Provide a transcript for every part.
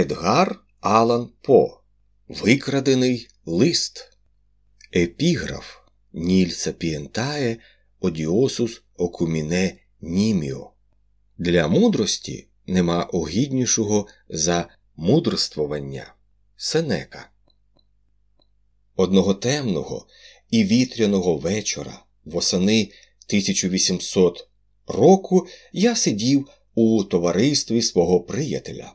Едгар Алан По. Викрадений лист. Епіграф Ніль сапієнтає одіосус окуміне німіо. Для мудрості нема огіднішого за мудрствування. Сенека. Одного темного і вітряного вечора восени 1800 року я сидів у товаристві свого приятеля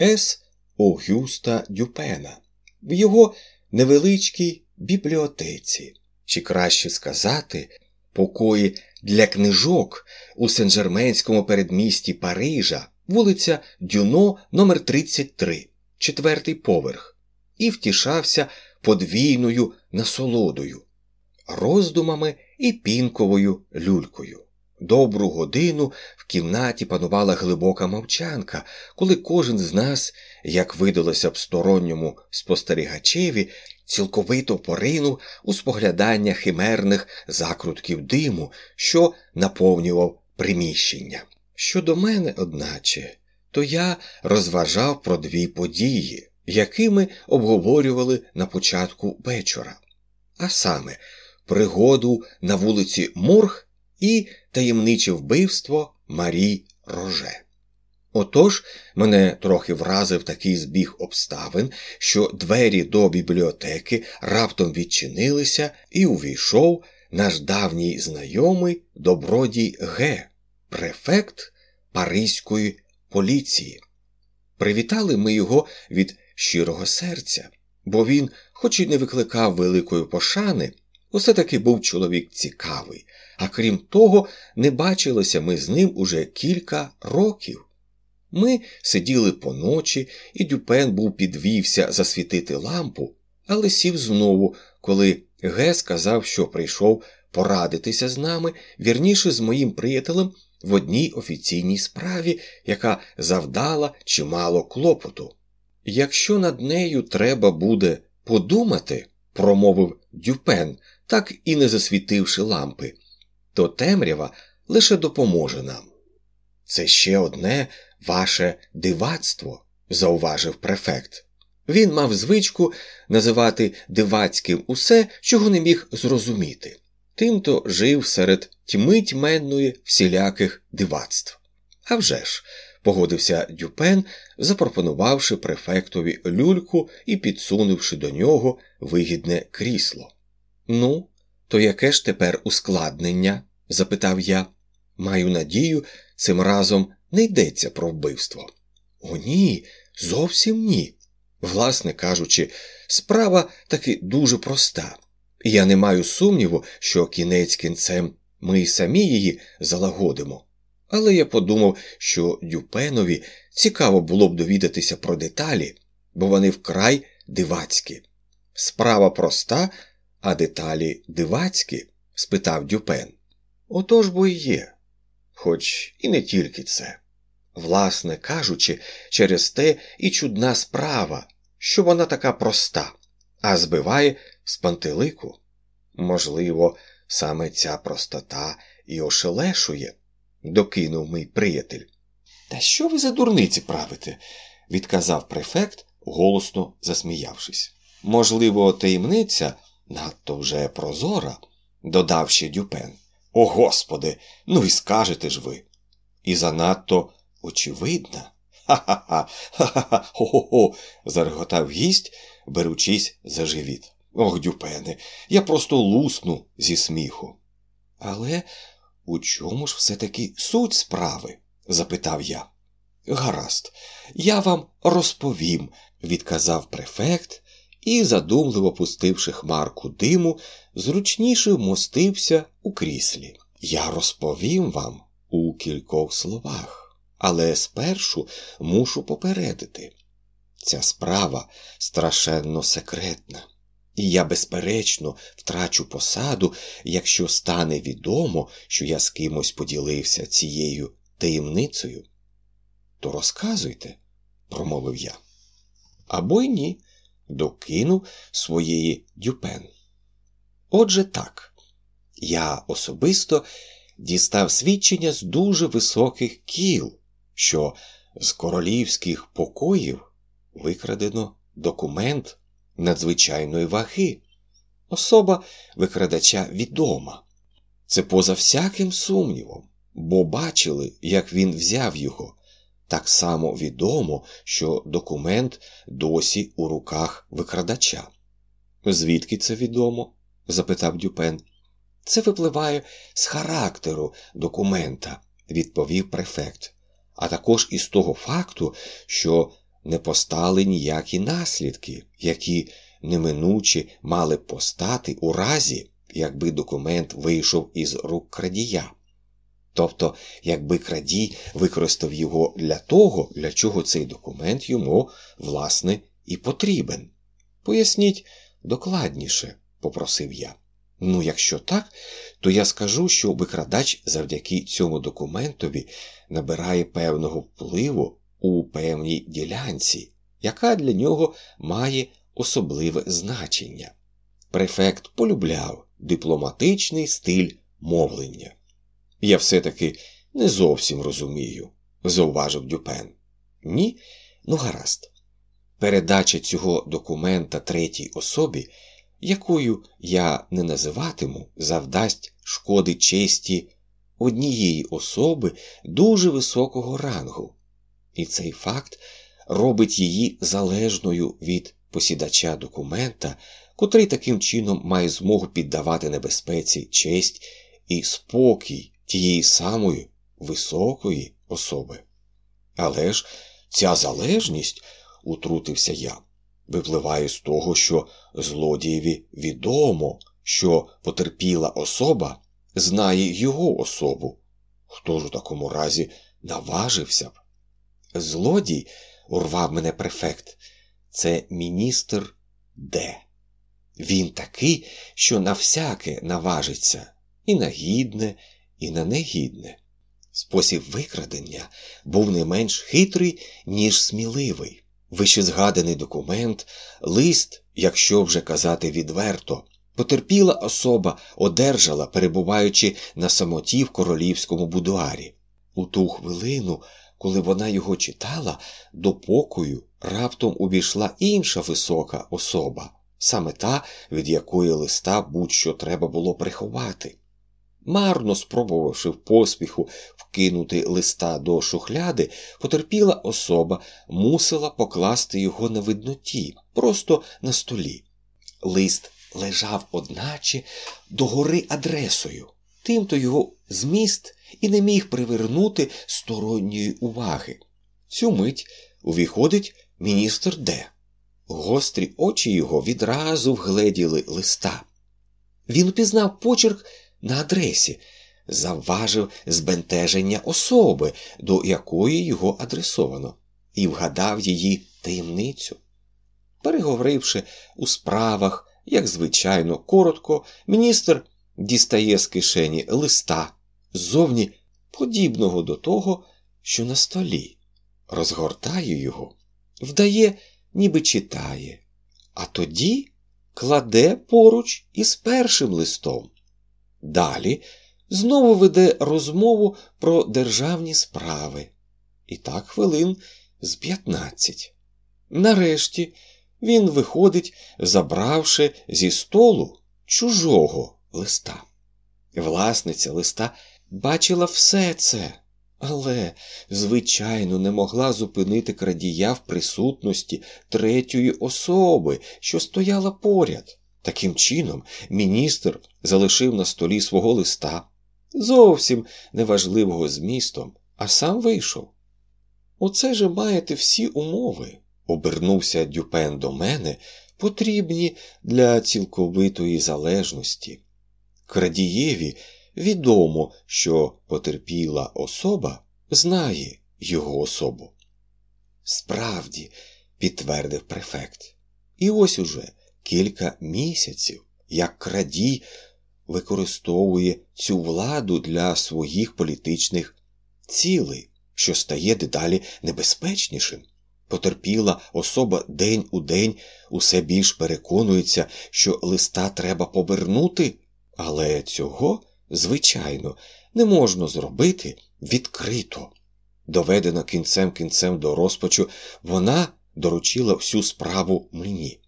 С. Огюста Дюпена в його невеличкій бібліотеці, чи краще сказати, покої для книжок у Сен-Жерменському передмісті Парижа, вулиця Дюно номер 33 четвертий поверх, і втішався подвійною насолодою, роздумами і пінковою люлькою. Добру годину в кімнаті панувала глибока мовчанка, коли кожен з нас, як видалося б сторонньому спостерігачеві, цілковито поринув у споглядання химерних закрутків диму, що наповнював приміщення. Щодо мене, одначе, то я розважав про дві події, які ми обговорювали на початку вечора, а саме пригоду на вулиці Мург і таємниче вбивство Марі Роже. Отож мене трохи вразив такий збіг обставин, що двері до бібліотеки раптом відчинилися і увійшов наш давній знайомий добродій Г, префект Паризької поліції. Привітали ми його від щирого серця, бо він, хоч і не викликав великої пошани, усе таки був чоловік цікавий, а крім того, не бачилися ми з ним уже кілька років. Ми сиділи поночі, і Дюпен був підвівся засвітити лампу, але сів знову, коли Ге сказав, що прийшов порадитися з нами, вірніше з моїм приятелем в одній офіційній справі, яка завдала чимало клопоту. Якщо над нею треба буде подумати, промовив Дюпен, так і не засвітивши лампи, то темрява лише допоможе нам. Це ще одне ваше дивацтво, зауважив префект. Він мав звичку називати дивацьким усе, чого не міг зрозуміти. Тимто жив серед тьми тьменної всіляких дивацтв. А вже ж, погодився Дюпен, запропонувавши префектові люльку і підсунувши до нього вигідне крісло. Ну, то яке ж тепер ускладнення? запитав я. Маю надію, цим разом не йдеться про вбивство. О, ні, зовсім ні. Власне кажучи, справа таки дуже проста. і Я не маю сумніву, що кінець кінцем ми й самі її залагодимо. Але я подумав, що Дюпенові цікаво було б довідатися про деталі, бо вони вкрай дивацькі. Справа проста, а деталі дивацькі? спитав Дюпен. Отож бо і є. Хоч і не тільки це. Власне кажучи, через те і чудна справа, що вона така проста, а збиває з пантелику. Можливо, саме ця простота і ошелешує, докинув мій приятель. Та що ви за дурниці правите? відказав префект, голосно засміявшись. Можливо, таємниця надто вже прозора, додав ще Дюпен. О Господи, ну і скажете ж ви. І занадто очевидна. Ха-ха-ха, ха-ха-ха, хо-хо-хо, зареготав гість, беручись за живіт. Ох, дюпене, я просто лусну зі сміху. Але у чому ж все-таки суть справи? запитав я. Гаразд, я вам розповім, відказав префект і, задумливо пустивши хмарку диму, зручніше вмостився у кріслі. Я розповім вам у кількох словах, але спершу мушу попередити. Ця справа страшенно секретна, і я, безперечно, втрачу посаду, якщо стане відомо, що я з кимось поділився цією таємницею. То розказуйте, промовив я. Або й ні, докинув своєї дюпен. Отже так, я особисто дістав свідчення з дуже високих кіл, що з королівських покоїв викрадено документ надзвичайної ваги. Особа викрадача відома. Це поза всяким сумнівом, бо бачили, як він взяв його. Так само відомо, що документ досі у руках викрадача. Звідки це відомо? запитав Дюпен. Це випливає з характеру документа, відповів префект, а також із того факту, що не постали ніякі наслідки, які неминуче мали постати у разі, якби документ вийшов із рук крадія. Тобто, якби крадій використав його для того, для чого цей документ йому, власне, і потрібен. Поясніть докладніше, попросив я. Ну, якщо так, то я скажу, що викрадач завдяки цьому документові набирає певного впливу у певній ділянці, яка для нього має особливе значення. Префект полюбляв дипломатичний стиль мовлення. Я все-таки не зовсім розумію, зауважив Дюпен. Ні, ну гаразд. Передача цього документа третій особі, якою я не називатиму, завдасть шкоди честі однієї особи дуже високого рангу, і цей факт робить її залежною від посідача документа, котрий таким чином має змогу піддавати небезпеці честь і спокій тієї самої високої особи. Але ж ця залежність, утрутився я, випливає з того, що злодієві відомо, що потерпіла особа знає його особу. Хто ж у такому разі наважився б? Злодій, урвав мене префект, це міністр Д. Він такий, що на всяке наважиться, і на гідне, і на негідне. Спосіб викрадення був не менш хитрий, ніж сміливий. Вищезгаданий документ, лист, якщо вже казати відверто, потерпіла особа одержала, перебуваючи на самоті в королівському будуарі. У ту хвилину, коли вона його читала, до покою раптом увійшла інша висока особа, саме та, від якої листа будь-що треба було приховати. Марно спробувавши в поспіху вкинути листа до шухляди, потерпіла особа мусила покласти його на видноті, просто на столі. Лист лежав, одначе, догори адресою, тимто його зміст і не міг привернути сторонньої уваги. Цю мить увіходить міністр Д. Гострі очі його відразу вгледіли листа. Він упізнав почерк на адресі, завважив збентеження особи, до якої його адресовано, і вгадав її таємницю. Переговоривши у справах, як звичайно, коротко, міністр дістає з кишені листа ззовні подібного до того, що на столі, розгортає його, вдає, ніби читає, а тоді кладе поруч із першим листом. Далі знову веде розмову про державні справи. І так хвилин з п'ятнадцять. Нарешті він виходить, забравши зі столу чужого листа. Власниця листа бачила все це, але, звичайно, не могла зупинити крадія в присутності третьої особи, що стояла поряд. Таким чином, міністр залишив на столі свого листа, зовсім неважливого змістом, а сам вийшов. Оце же маєте всі умови, обернувся Дюпен до мене, потрібні для цілковитої залежності. Крадієві відомо, що потерпіла особа знає його особу. Справді, підтвердив префект, і ось уже кілька місяців, як крадій використовує цю владу для своїх політичних цілей, що стає дедалі небезпечнішим. Потерпіла особа день у день усе більш переконується, що листа треба повернути, але цього, звичайно, не можна зробити відкрито. Доведена кінцем кінцем до розпачу, вона доручила всю справу мені.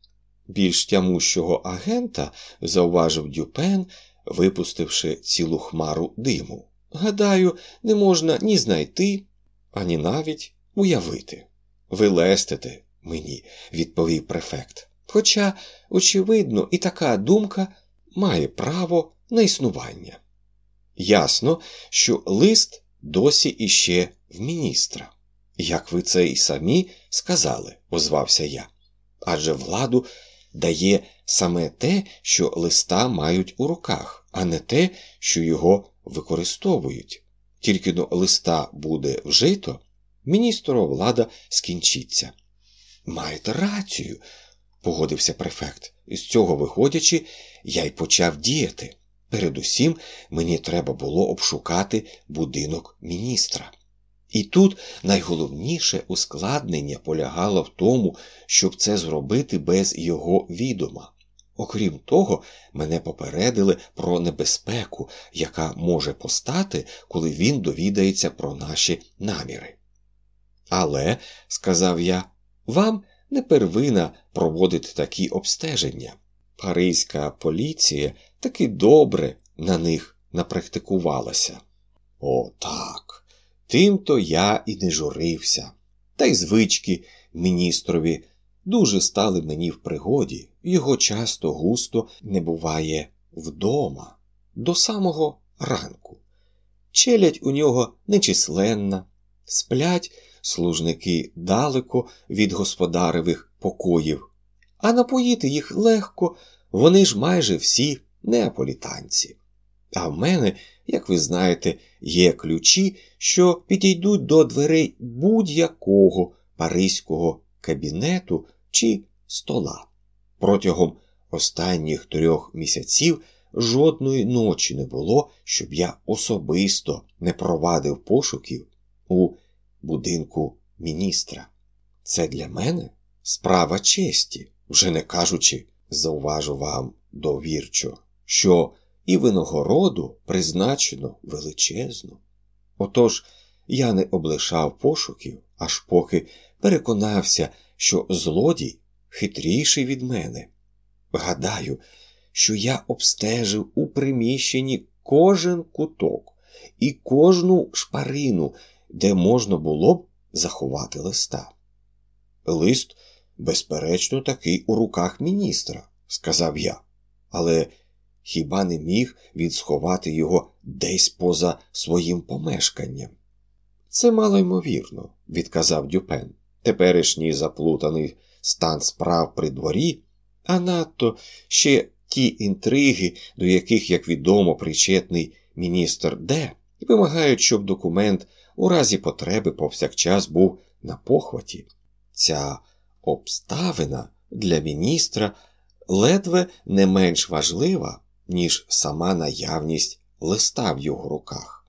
Більш тямущого агента зауважив Дюпен, випустивши цілу хмару диму. Гадаю, не можна ні знайти, ані навіть уявити. Ви лестите мені, відповів префект. Хоча, очевидно, і така думка має право на існування. Ясно, що лист досі іще в міністра. Як ви це і самі сказали, озвався я. Адже владу дає саме те, що листа мають у руках, а не те, що його використовують. Тільки но листа буде вжито, міністрова влада скінчиться. Маєте рацію, погодився префект. З цього виходячи, я й почав діяти. Передусім мені треба було обшукати будинок міністра. І тут найголовніше ускладнення полягало в тому, щоб це зробити без його відома. Окрім того, мене попередили про небезпеку, яка може постати, коли він довідається про наші наміри. Але, сказав я, вам не первина проводити такі обстеження. Паризька поліція таки добре на них напрактикувалася. О, так. Тим-то я і не журився. Та й звички міністрові дуже стали мені в пригоді, його часто густо не буває вдома до самого ранку. Челядь у нього нечисленна, сплять служники далеко від господаревих покоїв, а напоїти їх легко, вони ж майже всі неаполітанці. А в мене, як ви знаєте, є ключі, що підійдуть до дверей будь-якого паризького кабінету чи стола. Протягом останніх трьох місяців жодної ночі не було, щоб я особисто не провадив пошуків у будинку міністра. Це для мене справа честі, вже не кажучи, зауважу вам довірчо, що і винагороду призначено величезну. Отож я не облишав пошуків, аж поки переконався, що злодій хитріший від мене. Гадаю, що я обстежив у приміщенні кожен куток і кожну шпарину, де можна було б заховати листа. Лист, безперечно, такий у руках міністра, сказав я, але хіба не міг він сховати його десь поза своїм помешканням? Це мало ймовірно, відказав Дюпен. Теперішній заплутаний стан справ при дворі, а надто ще ті інтриги, до яких, як відомо, причетний міністр Д, вимагають, щоб документ у разі потреби повсякчас був на похваті. Ця обставина для міністра ледве не менш важлива, ніж сама наявність листа в його руках.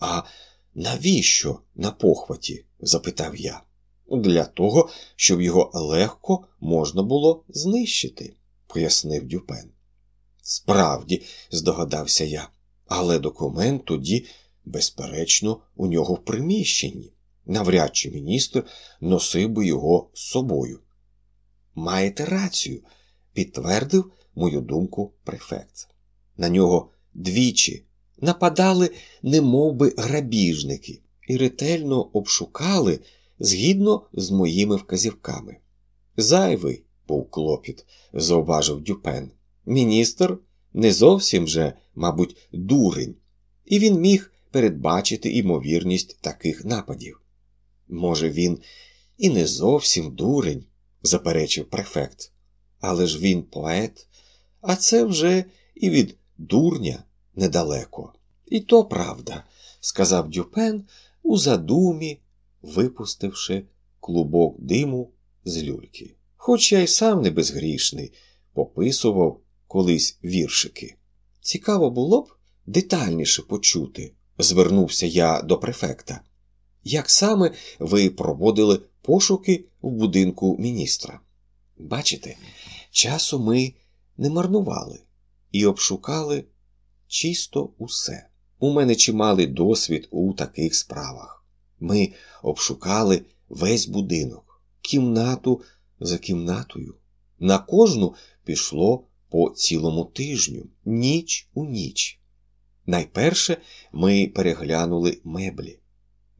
А навіщо на похваті? запитав я. Для того, щоб його легко можна було знищити, пояснив Дюпен. Справді, здогадався я, але документ тоді, безперечно, у нього в приміщенні. Навряд чи міністр носив би його з собою. Маєте рацію, підтвердив мою думку префект. На нього двічі нападали, немов би грабіжники, і ретельно обшукали згідно з моїми вказівками. Зайвий був клопіт, зауважив Дюпен. Міністр не зовсім же, мабуть, дурень, і він міг передбачити імовірність таких нападів. Може, він і не зовсім дурень, заперечив префект, але ж він поет, а це вже і від дурня недалеко. І то правда, сказав Дюпен у задумі, випустивши клубок диму з люльки. Хоч я й сам не безгрішний, пописував колись віршики. Цікаво було б детальніше почути, звернувся я до префекта. Як саме ви проводили пошуки в будинку міністра? Бачите, часу ми не марнували і обшукали чисто усе. У мене чималий досвід у таких справах. Ми обшукали весь будинок, кімнату за кімнатою. На кожну пішло по цілому тижню, ніч у ніч. Найперше ми переглянули меблі.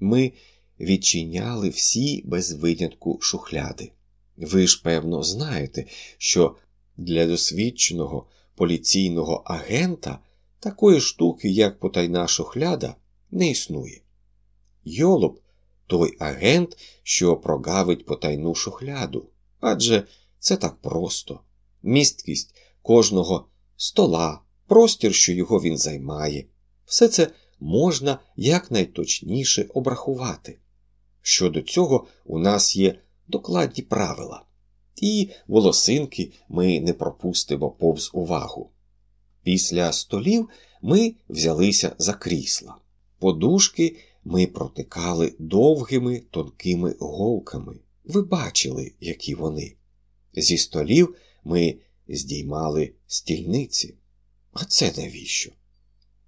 Ми відчиняли всі без винятку шухляди. Ви ж, певно, знаєте, що для досвідченого поліційного агента такої штуки, як потайна шухляда, не існує. Йолоп той агент, що прогавить потайну шухляду, адже це так просто. Місткість кожного стола, простір, що його він займає, все це можна якнайточніше обрахувати. Щодо цього, у нас є докладні правила, і волосинки ми не пропустимо повз увагу. Після столів ми взялися за крісла. Подушки ми протикали довгими тонкими голками. Ви бачили, які вони. Зі столів ми здіймали стільниці. А це навіщо?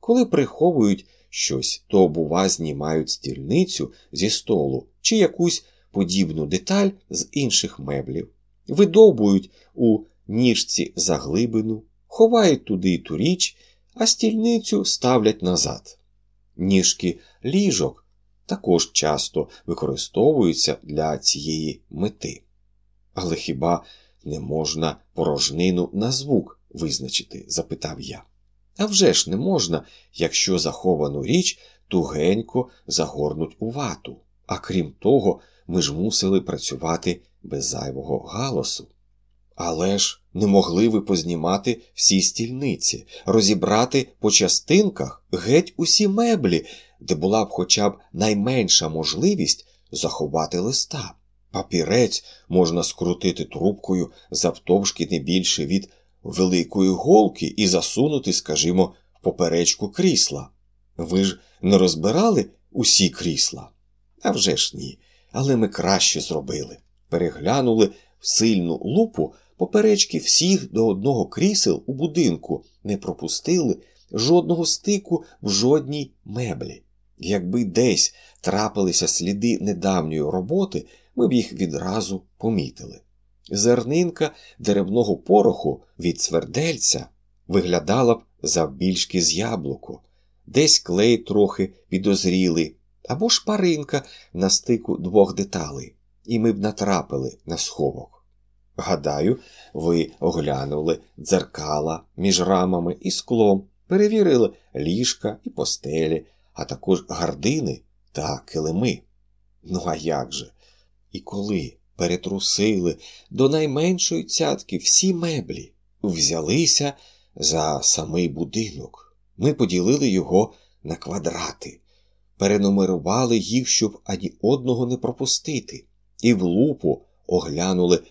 Коли приховують щось, то, бува, знімають стільницю зі столу чи якусь подібну деталь з інших меблів, видовбують у ніжці заглибину, ховають туди ту річ, а стільницю ставлять назад. Ніжки ліжок також часто використовуються для цієї мети. Але хіба не можна порожнину на звук визначити? запитав я. А вже ж не можна, якщо заховану річ тугенько загорнуть у вату. А крім того, ми ж мусили працювати без зайвого галасу. Але ж не могли ви познімати всі стільниці, розібрати по частинках геть усі меблі, де була б хоча б найменша можливість заховати листа. Папірець можна скрутити трубкою завтовшки не більше від великої голки і засунути, скажімо, в поперечку крісла. Ви ж не розбирали усі крісла? А вже ж ні. Але ми краще зробили. Переглянули в сильну лупу поперечки всіх до одного крісел у будинку, не пропустили жодного стику в жодній меблі. Якби десь трапилися сліди недавньої роботи, ми б їх відразу помітили. Зернинка деревного пороху від свердельця виглядала б завбільшки з яблуку, десь клей трохи підозрілий, або шпаринка на стику двох деталей, і ми б натрапили на сховок. Гадаю, ви оглянули дзеркала між рамами і склом, перевірили ліжка і постелі, а також гардини та килими. Ну, а як же? І коли перетрусили до найменшої цятки всі меблі, взялися за самий будинок. Ми поділили його на квадрати, перенумерували їх, щоб ані одного не пропустити, і в лупу оглянули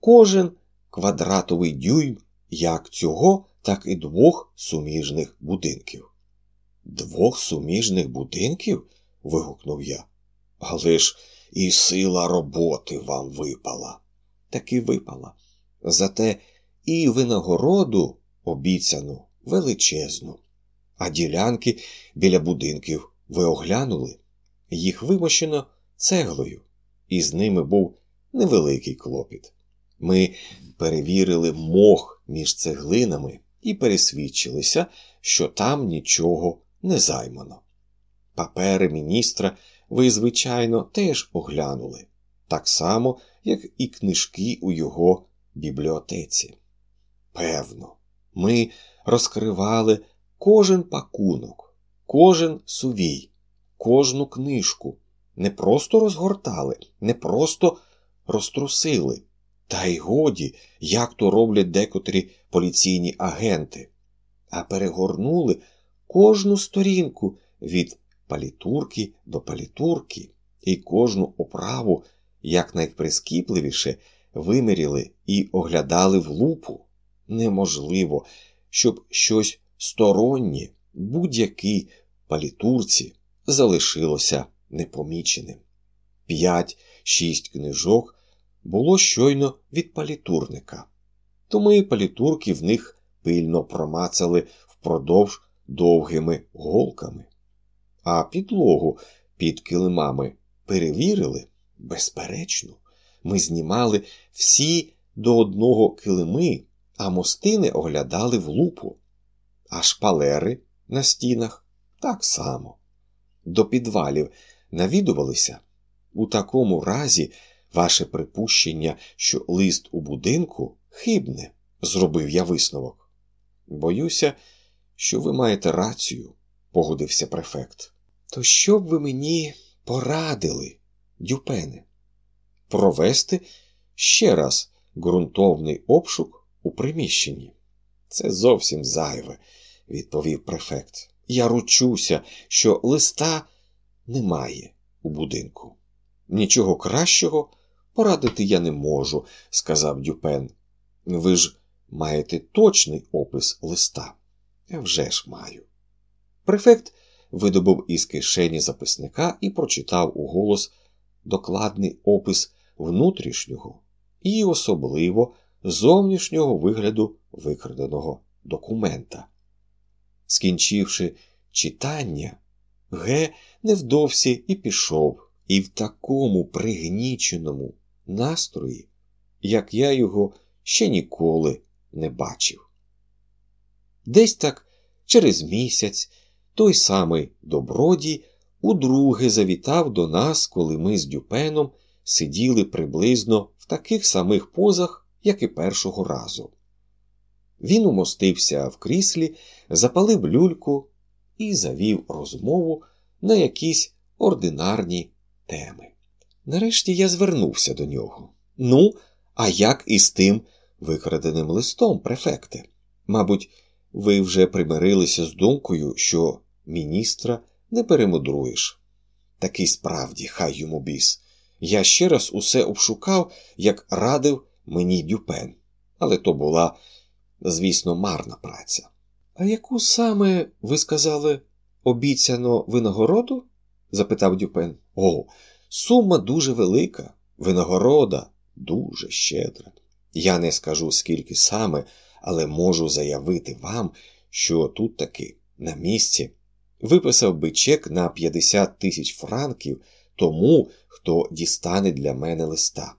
кожен квадратовий дюйм як цього, так і двох суміжних будинків. Двох суміжних будинків? вигукнув я. Але ж і сила роботи вам випала. Таки випала. Зате і винагороду обіцяну величезну. А ділянки біля будинків ви оглянули, їх вимощено цеглою, і з ними був невеликий клопіт. Ми перевірили мох між цеглинами і пересвідчилися, що там нічого не займано. Папери міністра ви, звичайно, теж оглянули, так само, як і книжки у його бібліотеці. Певно, ми розкривали кожен пакунок, кожен сувій, кожну книжку, не просто розгортали, не просто розтрусили, та й годі, як то роблять декотрі поліційні агенти, а перегорнули кожну сторінку від палітурки до палітурки, і кожну оправу якнайприскіпливіше виміряли і оглядали в лупу. Неможливо, щоб щось стороннє, будь-якій палітурці залишилося непоміченим. П'ять-шість книжок було щойно від палітурника, то ми палітурки в них пильно промацали впродовж довгими голками а підлогу під килимами перевірили, безперечно, Ми знімали всі до одного килими, а мостини оглядали в лупу, а шпалери на стінах так само. До підвалів навідувалися. У такому разі ваше припущення, що лист у будинку хибне, зробив я висновок. Боюся, що ви маєте рацію, погодився префект. То що б ви мені порадили, дюпене? Провести ще раз ґрунтовний обшук у приміщенні. Це зовсім зайве, відповів префект. Я ручуся, що листа немає у будинку. Нічого кращого порадити я не можу, сказав Дюпен. Ви ж маєте точний опис листа. Я вже ж маю. Префект видобув із кишені записника і прочитав уголос докладний опис внутрішнього і особливо зовнішнього вигляду викраденого документа. Скінчивши читання, Г невдовсі і пішов, і в такому пригніченому настрої, як я його ще ніколи не бачив. Десь так через місяць той самий добродій удруге завітав до нас, коли ми з Дюпеном сиділи приблизно в таких самих позах, як і першого разу. Він умостився в кріслі, запалив люльку і завів розмову на якісь ординарні теми. Нарешті я звернувся до нього. Ну, а як із тим викраденим листом, префекте? Мабуть, ви вже примирилися з думкою, що міністра не перемудруєш. Такий справді, хай йому біс. Я ще раз усе обшукав, як радив мені дюпен, але то була, звісно, марна праця. А яку саме, ви сказали, обіцяно винагороду? запитав Дюпен. О, сума дуже велика, винагорода дуже щедра. Я не скажу, скільки саме, але можу заявити вам, що тут таки на місці виписав би чек на 50 тисяч франків тому, хто дістане для мене листа.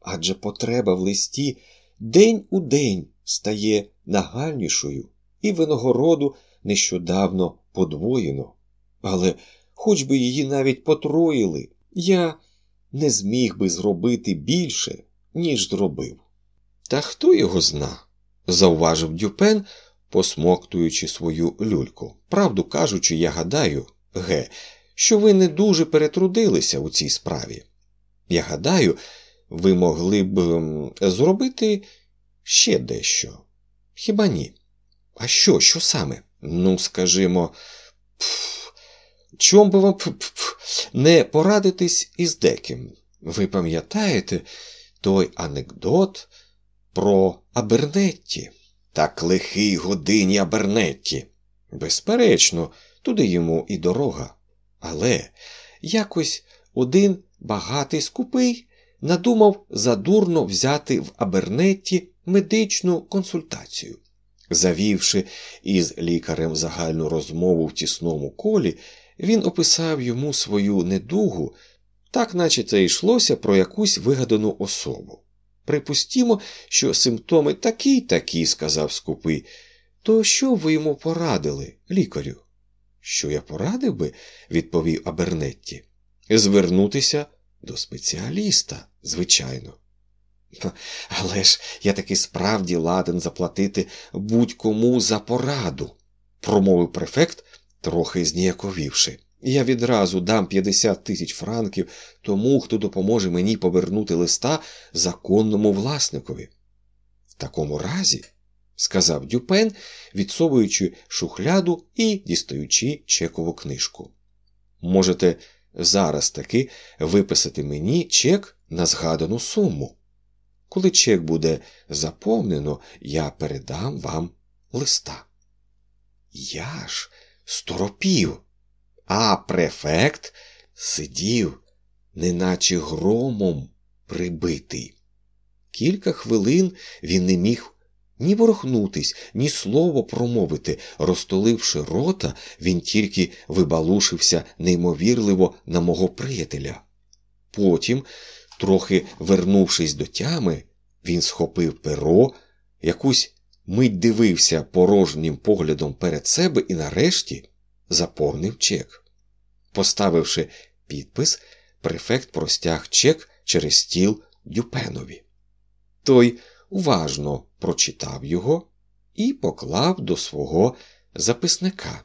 Адже потреба в листі день у день стає нагальнішою, і винагороду нещодавно подвоєно. Але хоч би її навіть потроїли, я не зміг би зробити більше, ніж зробив. Та хто його зна? зауважив Дюпен, посмоктуючи свою люльку. Правду кажучи, я гадаю, ге, що ви не дуже перетрудилися у цій справі. Я гадаю, ви могли б зробити ще дещо. Хіба ні? А що, що саме? Ну, скажімо, чом би вам не порадитись із деким? Ви пам'ятаєте той анекдот про Абернетті? Так лихий годині Абернетті. Безперечно, туди йому і дорога. Але якось один багатий скупий надумав задурно взяти в Абернетті медичну консультацію. Завівши із лікарем загальну розмову в тісному колі, він описав йому свою недугу, так наче це йшлося про якусь вигадану особу. Припустімо, що симптоми такі такі, сказав скупий. То що ви йому порадили, лікарю? Що я порадив би, відповів Абернетті, звернутися до спеціаліста, звичайно. Але ж я таки справді ладен заплатити будь-кому за пораду, промовив префект, трохи зніяковівши. Я відразу дам 50 тисяч франків тому, хто допоможе мені повернути листа законному власникові. В такому разі, сказав Дюпен, відсовуючи шухляду і дістаючи чекову книжку. Можете зараз таки виписати мені чек на згадану суму. Коли чек буде заповнено, я передам вам листа. Я ж сторопів, а префект сидів, неначе громом прибитий. Кілька хвилин він не міг ні ворухнутись, ні слово промовити. Розтоливши рота, він тільки вибалушився неймовірливо на мого приятеля. Потім Трохи вернувшись до тями, він схопив перо, якусь мить дивився порожнім поглядом перед себе і нарешті заповнив чек. Поставивши підпис, префект простяг чек через стіл Дюпенові. Той уважно прочитав його і поклав до свого записника.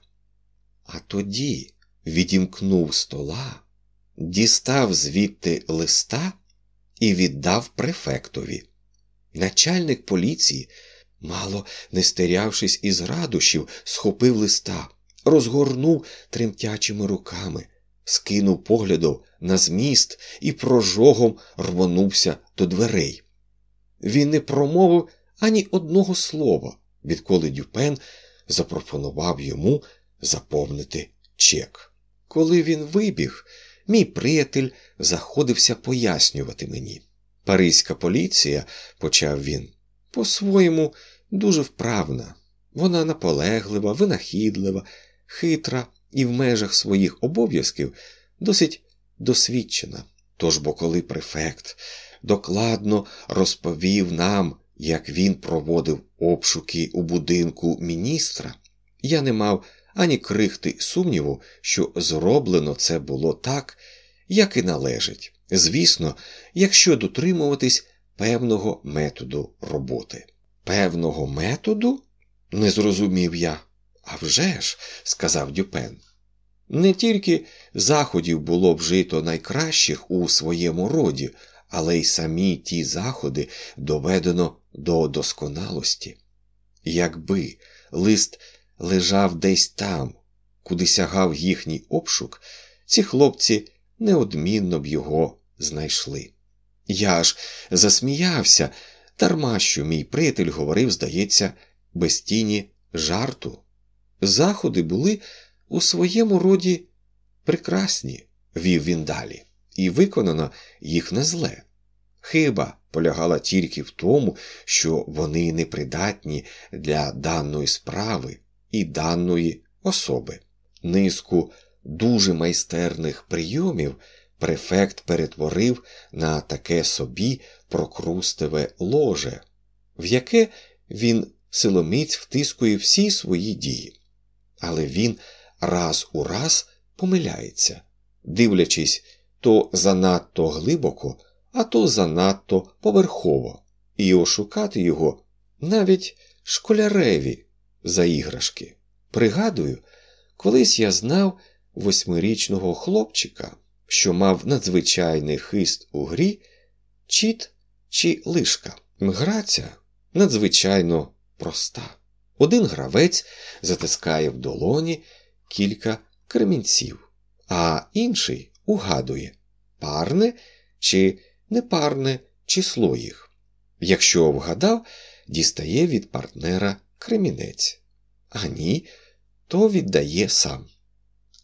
А тоді відімкнув стола, дістав звідти листа і віддав префектові. Начальник поліції, мало не стерявшись із радощів, схопив листа, розгорнув тремтячими руками, скинув поглядом на зміст і прожогом рвонувся до дверей. Він не промовив ані одного слова, відколи Дюпен запропонував йому заповнити чек. Коли він вибіг, мій приятель заходився пояснювати мені. Паризька поліція, почав він, по-своєму дуже вправна. Вона наполеглива, винахідлива, хитра і в межах своїх обов'язків досить досвідчена. Тож бо коли префект докладно розповів нам, як він проводив обшуки у будинку міністра, я не мав ані крихти сумніву, що зроблено це було так, як і належить. Звісно, якщо дотримуватись певного методу роботи. Певного методу? не зрозумів я. «А вже ж», – сказав Дюпен. Не тільки заходів було вжито найкращих у своєму роді, але й самі ті заходи доведено до досконалості. Якби лист лежав десь там, куди сягав їхній обшук, ці хлопці неодмінно б його знайшли. Я ж засміявся, дарма що мій приятель говорив, здається, без тіні жарту. Заходи були у своєму роді прекрасні, вів він далі, і виконано їх не зле. Хиба полягала тільки в тому, що вони непридатні для даної справи і даної особи. Низку дуже майстерних прийомів префект перетворив на таке собі прокрустеве ложе, в яке він силоміць втискує всі свої дії. Але він раз у раз помиляється, дивлячись то занадто глибоко, а то занадто поверхово, і ошукати його навіть школяреві за іграшки. Пригадую, колись я знав восьмирічного хлопчика, що мав надзвичайний хист у грі, чіт чи лишка. Гра ця надзвичайно проста. Один гравець затискає в долоні кілька кремінців, а інший угадує, парне чи непарне число їх. Якщо вгадав, дістає від партнера кремінець, а ні, то віддає сам.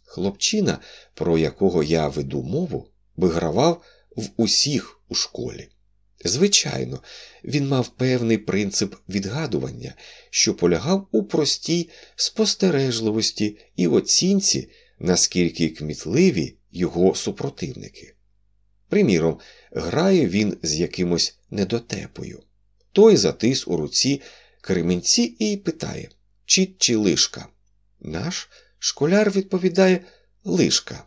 Хлопчина, про якого я веду мову, вигравав в усіх у школі. Звичайно, він мав певний принцип відгадування, що полягав у простій спостережливості і оцінці, наскільки кмітливі його супротивники. Приміром, грає він з якимось недотепою. Той затис у руці кремінці і питає Чіт чи лишка. Наш школяр відповідає лишка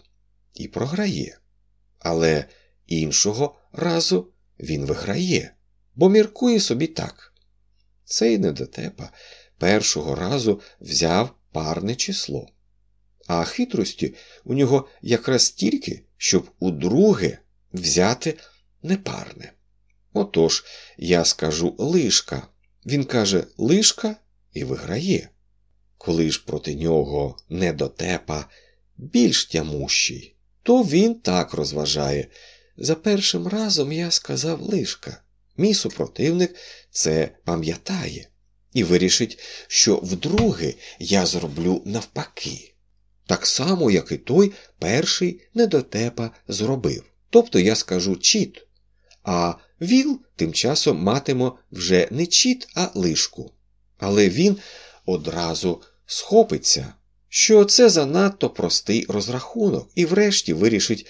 і програє. Але іншого разу він виграє, бо міркує собі так. Цей недотепа першого разу взяв парне число, а хитрості у нього якраз тільки, щоб удруге взяти непарне. Отож, я скажу лишка. Він каже лишка і виграє. Коли ж проти нього недотепа більш тямущий, то він так розважає. За першим разом я сказав лишка. Мій супротивник це пам'ятає і вирішить, що вдруге я зроблю навпаки. Так само, як і той перший недотепа зробив. Тобто я скажу чіт, а віл тим часом матиме вже не чіт, а лишку. Але він одразу схопиться, що це занадто простий розрахунок і врешті вирішить